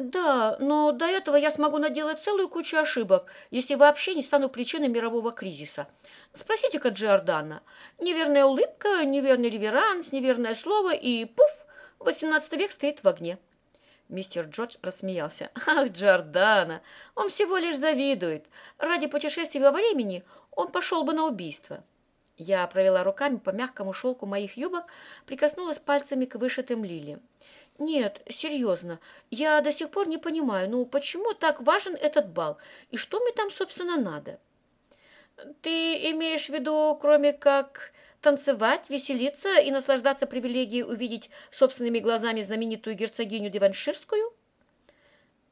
Да, но до этого я смогу наделать целую кучу ошибок, если вообще не стану причиной мирового кризиса. Спросите-ка Джордана. Неверная улыбка, неверный реверанс, неверное слово и пуф, XVIII век стоит в огне. Мистер Джордж рассмеялся. «Ах, Джордана! Он всего лишь завидует. Ради путешествия во времени он пошел бы на убийство». Я провела руками по мягкому шелку моих юбок, прикоснулась пальцами к вышитым лилиям. Нет, серьезно, я до сих пор не понимаю, ну почему так важен этот бал и что мне там, собственно, надо? Ты имеешь в виду, кроме как танцевать, веселиться и наслаждаться привилегией увидеть собственными глазами знаменитую герцогиню Диванширскую?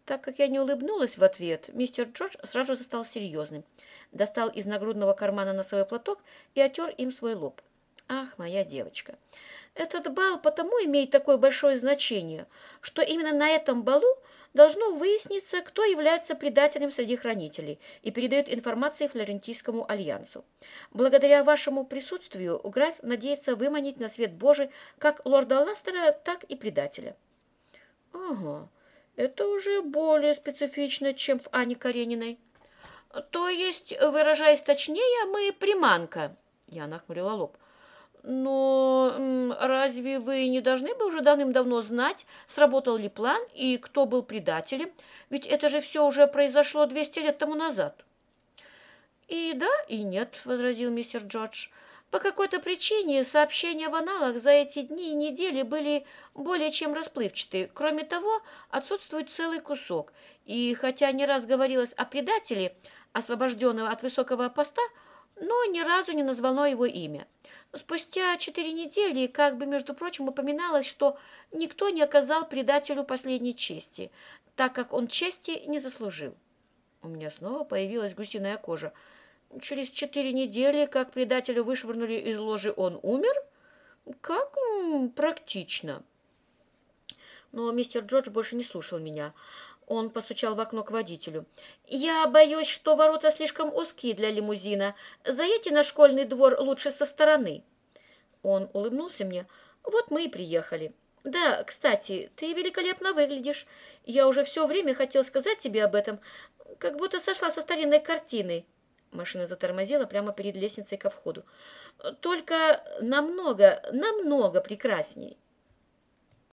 Так как я не улыбнулась в ответ, мистер Джордж сразу же стал серьезным. Достал из нагрудного кармана носовой платок и отер им свой лоб. Ах, моя девочка! Этот бал потому имеет такое большое значение, что именно на этом балу должно выясниться, кто является предателем среди хранителей и передает информацию Флорентийскому альянсу. Благодаря вашему присутствию граф надеется выманить на свет Божий как лорда Ластера, так и предателя. Ага, это уже более специфично, чем в Ане Карениной. То есть, выражаясь точнее, мы приманка. Я нахмурила лоб. Но разве вы не должны бы уже давным-давно знать, сработал ли план и кто был предателем? Ведь это же все уже произошло 200 лет тому назад. И да, и нет, возразил мистер Джордж. По какой-то причине сообщения в аналах за эти дни и недели были более чем расплывчатые. Кроме того, отсутствует целый кусок. И хотя не раз говорилось о предателе, освобожденного от высокого поста, но ни разу не названо его имя. Спустя четыре недели, как бы, между прочим, упоминалось, что никто не оказал предателю последней чести, так как он чести не заслужил. У меня снова появилась гусиная кожа. Через четыре недели, как предателя вышвырнули из ложи, он умер? Как практично. Но мистер Джордж больше не слушал меня. Он постучал в окно к водителю. «Я боюсь, что ворота слишком узкие для лимузина. Заедьте на школьный двор лучше со стороны». Он улыбнулся мне. «Вот мы и приехали». «Да, кстати, ты великолепно выглядишь. Я уже все время хотел сказать тебе об этом, как будто сошла со старинной картины». Машина затормозила прямо перед лестницей ко входу. «Только намного, намного прекрасней».